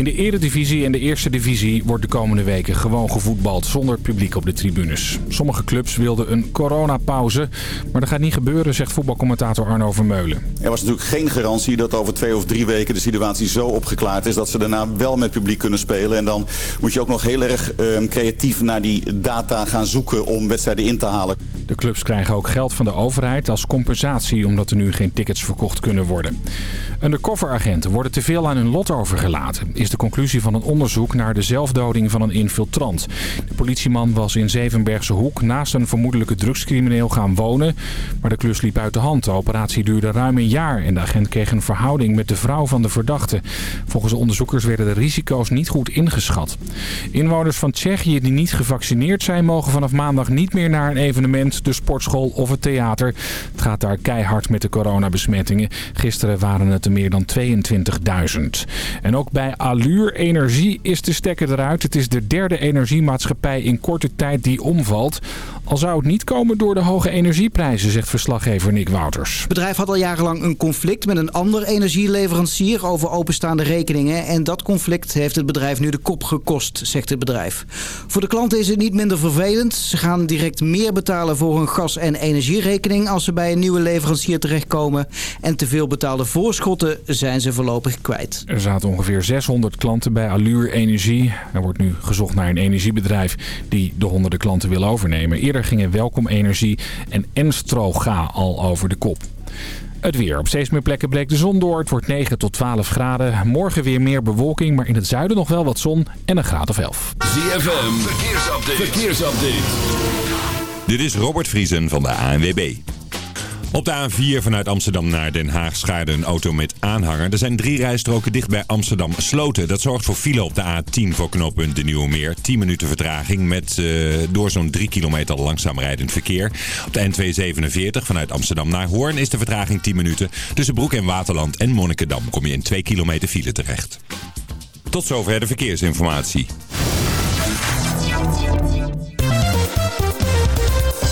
In de eredivisie en de eerste divisie wordt de komende weken gewoon gevoetbald zonder publiek op de tribunes. Sommige clubs wilden een coronapauze, maar dat gaat niet gebeuren, zegt voetbalcommentator Arno Vermeulen. Er was natuurlijk geen garantie dat over twee of drie weken de situatie zo opgeklaard is dat ze daarna wel met publiek kunnen spelen. En dan moet je ook nog heel erg uh, creatief naar die data gaan zoeken om wedstrijden in te halen. De clubs krijgen ook geld van de overheid als compensatie omdat er nu geen tickets verkocht kunnen worden. Undercoveragenten worden te veel aan hun lot overgelaten, is de conclusie van een onderzoek naar de zelfdoding van een infiltrant. De politieman was in Zevenbergse Hoek naast een vermoedelijke drugscrimineel gaan wonen, maar de klus liep uit de hand. De operatie duurde ruim een jaar en de agent kreeg een verhouding met de vrouw van de verdachte. Volgens de onderzoekers werden de risico's niet goed ingeschat. Inwoners van Tsjechië die niet gevaccineerd zijn mogen vanaf maandag niet meer naar een evenement, de sportschool of het theater. Het gaat daar keihard met de coronabesmettingen. Gisteren waren het er meer dan 22.000. En ook bij Allure Energie is de stekker eruit. Het is de derde energiemaatschappij in korte tijd die omvalt. Al zou het niet komen door de hoge energieprijzen, zegt verslaggever Nick Wouters. Het bedrijf had al jarenlang een conflict met een ander energieleverancier over openstaande rekeningen. En dat conflict heeft het bedrijf nu de kop gekost, zegt het bedrijf. Voor de klanten is het niet minder vervelend. Ze gaan direct meer betalen voor hun gas- en energierekening als ze bij een nieuwe leverancier terechtkomen. En te veel betaalde voorschotten zijn ze voorlopig kwijt. Er zaten ongeveer 600 klanten bij Allure Energie. Er wordt nu gezocht naar een energiebedrijf die de honderden klanten wil overnemen. Eerder gingen Welkom Energie en Enstroga al over de kop. Het weer. Op steeds meer plekken breekt de zon door. Het wordt 9 tot 12 graden. Morgen weer meer bewolking, maar in het zuiden nog wel wat zon en een graad of 11. ZFM, verkeersupdate. verkeersupdate. Dit is Robert Vriesen van de ANWB. Op de A4 vanuit Amsterdam naar Den Haag schaarde een auto met aanhanger. Er zijn drie rijstroken dicht bij Amsterdam Sloten. Dat zorgt voor file op de A10 voor knooppunt De Nieuwe Meer. 10 minuten vertraging met uh, door zo'n 3 kilometer langzaam rijdend verkeer. Op de N247 vanuit Amsterdam naar Hoorn is de vertraging 10 minuten. Tussen Broek en Waterland en Monnikendam kom je in 2 kilometer file terecht. Tot zover de verkeersinformatie.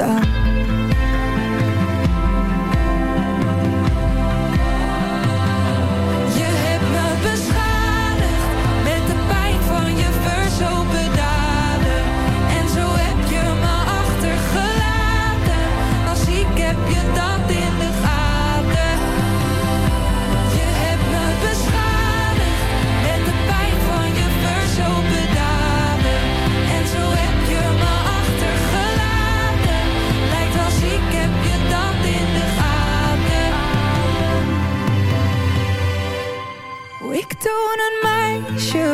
down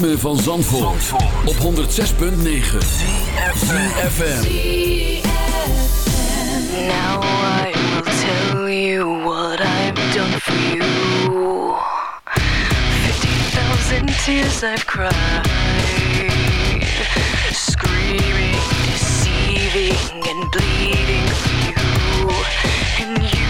ritme van Zandvoort, Zandvoort. op 106.9 FM Now I will tell you what I've done for you. 50,000 tears I've cried. Screaming, deceiving and bleeding for you. And you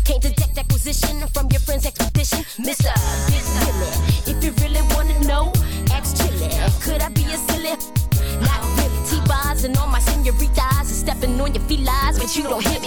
you don't hit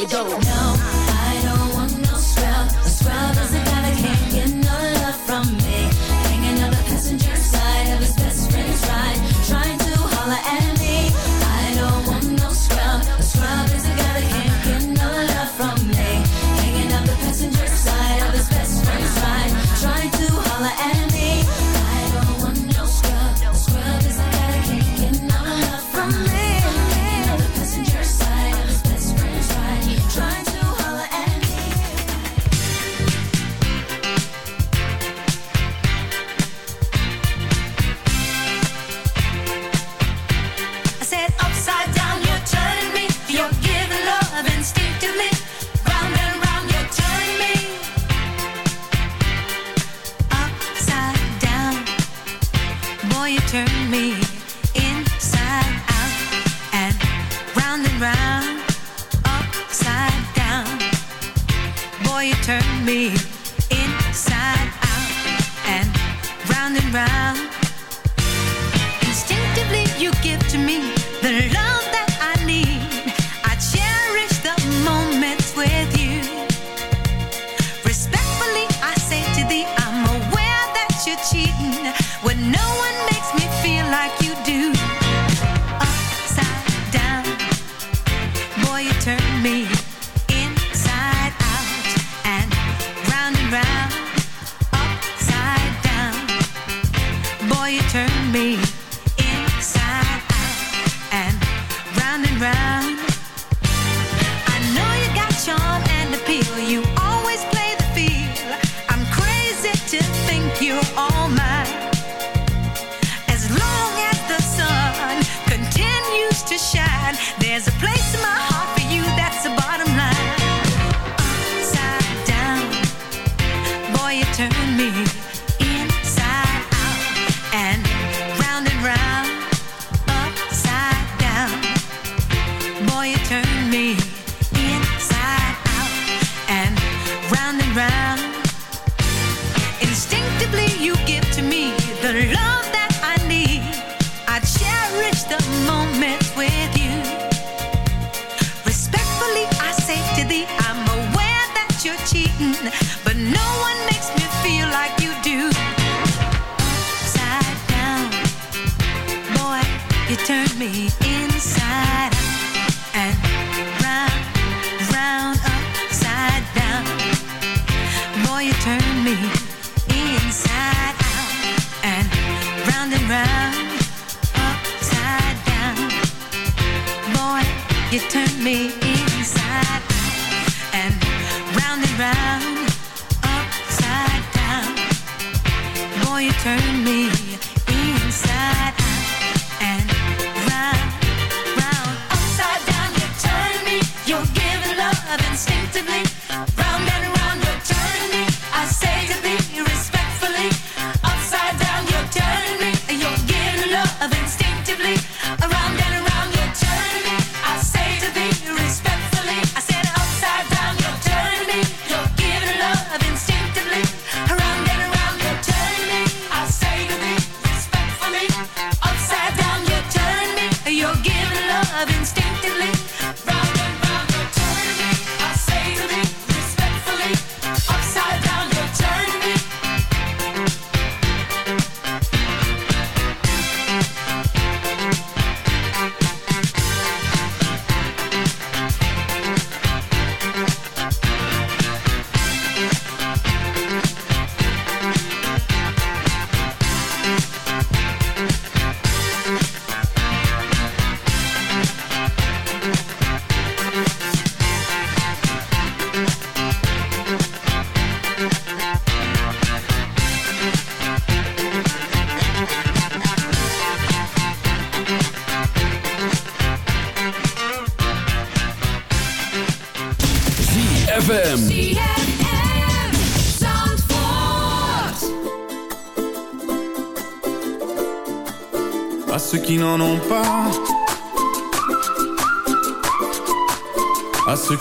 Instinctively, you give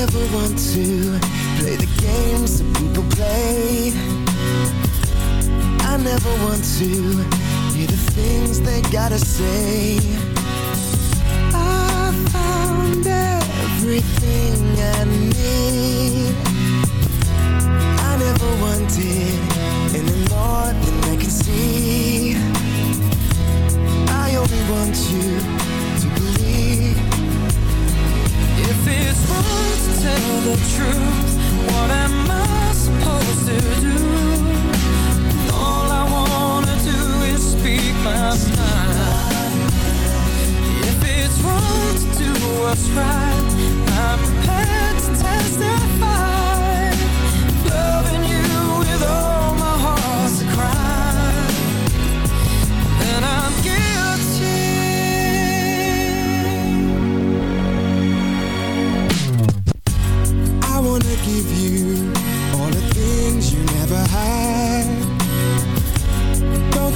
I never want to play the games that people play. I never want to hear the things they gotta say. I found everything I need. I never wanted any more than I can see. I only want you what's right, I'm prepared to testify.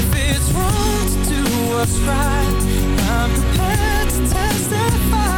If it's wrong to do what's right, I'm prepared to testify.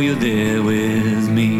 you're there with me.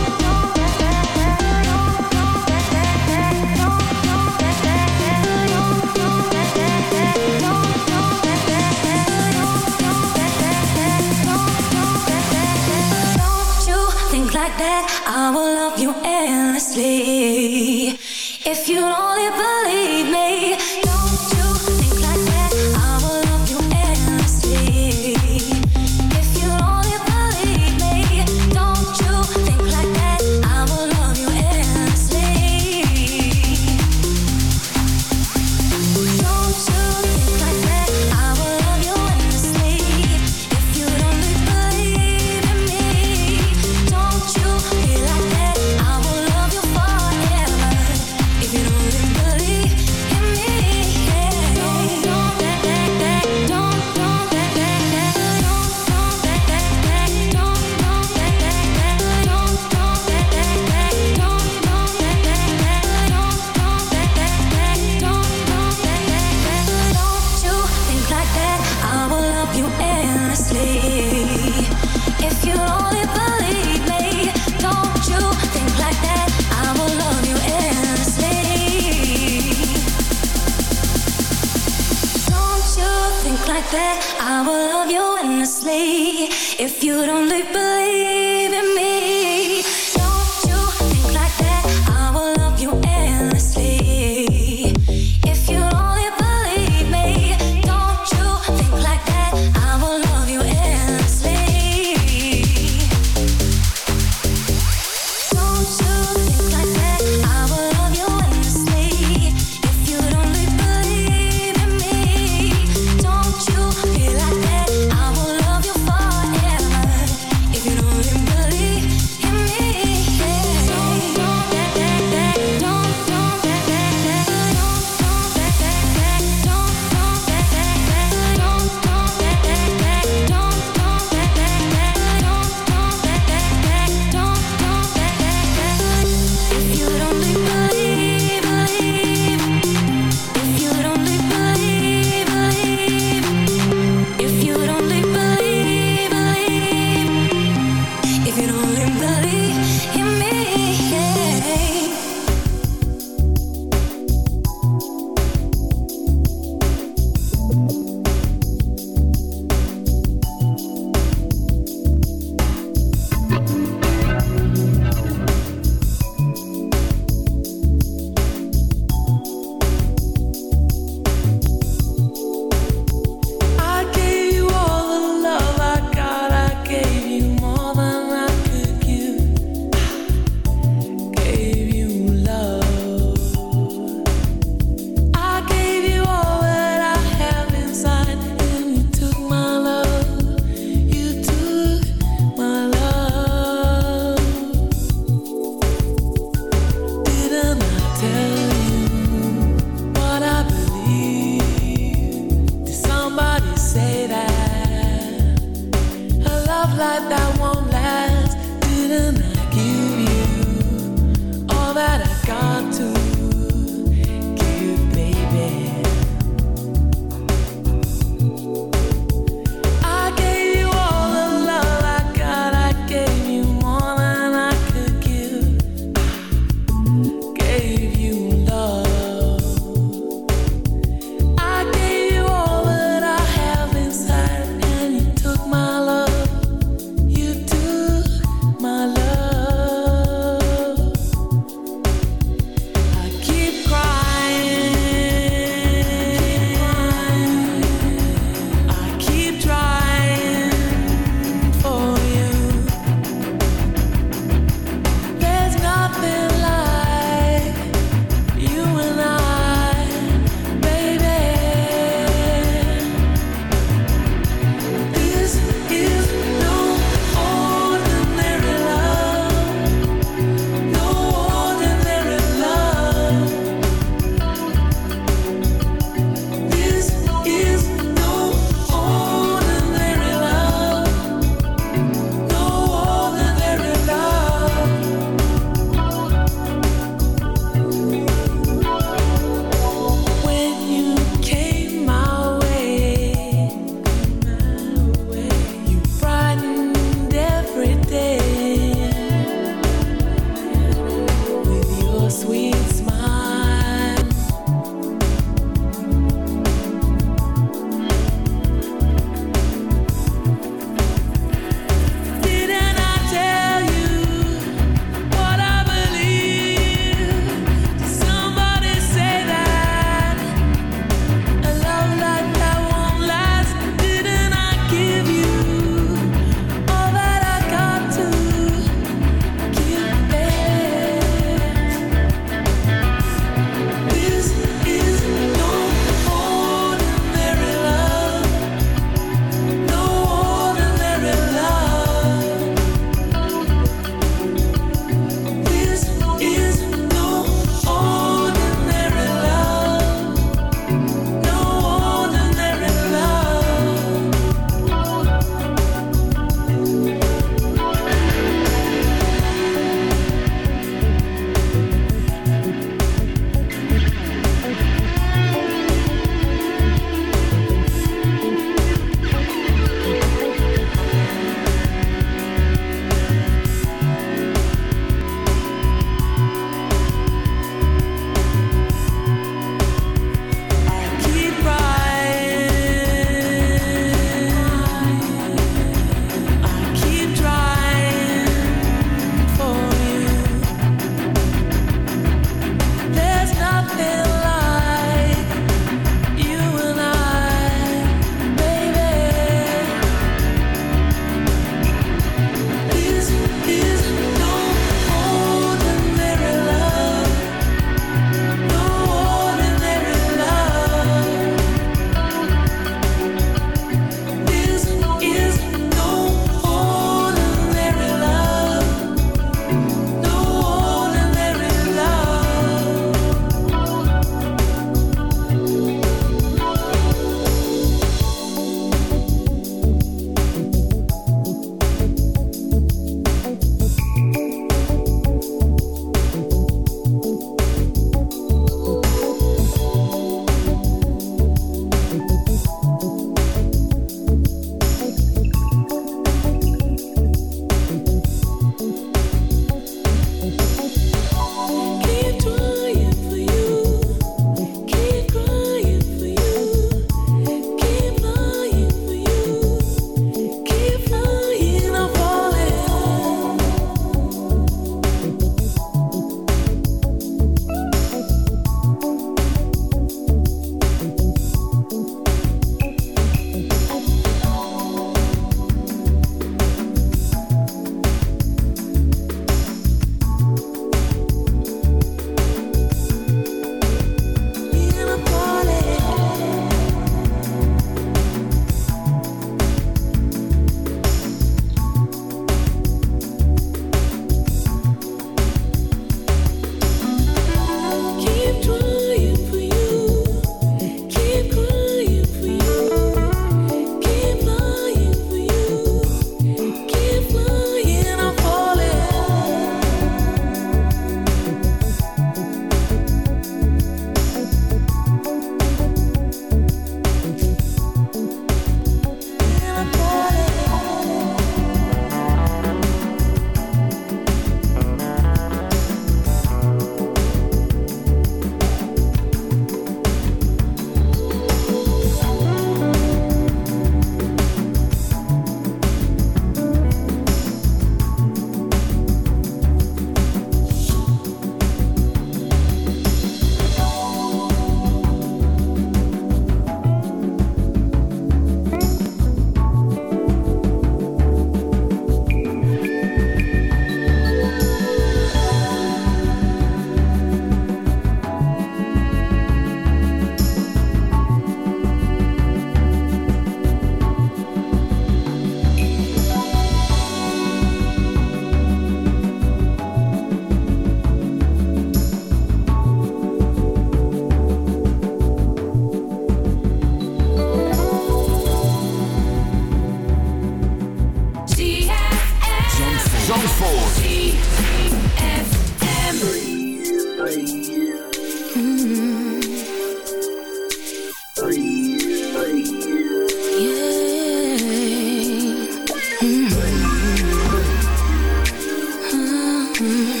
Mm-hmm.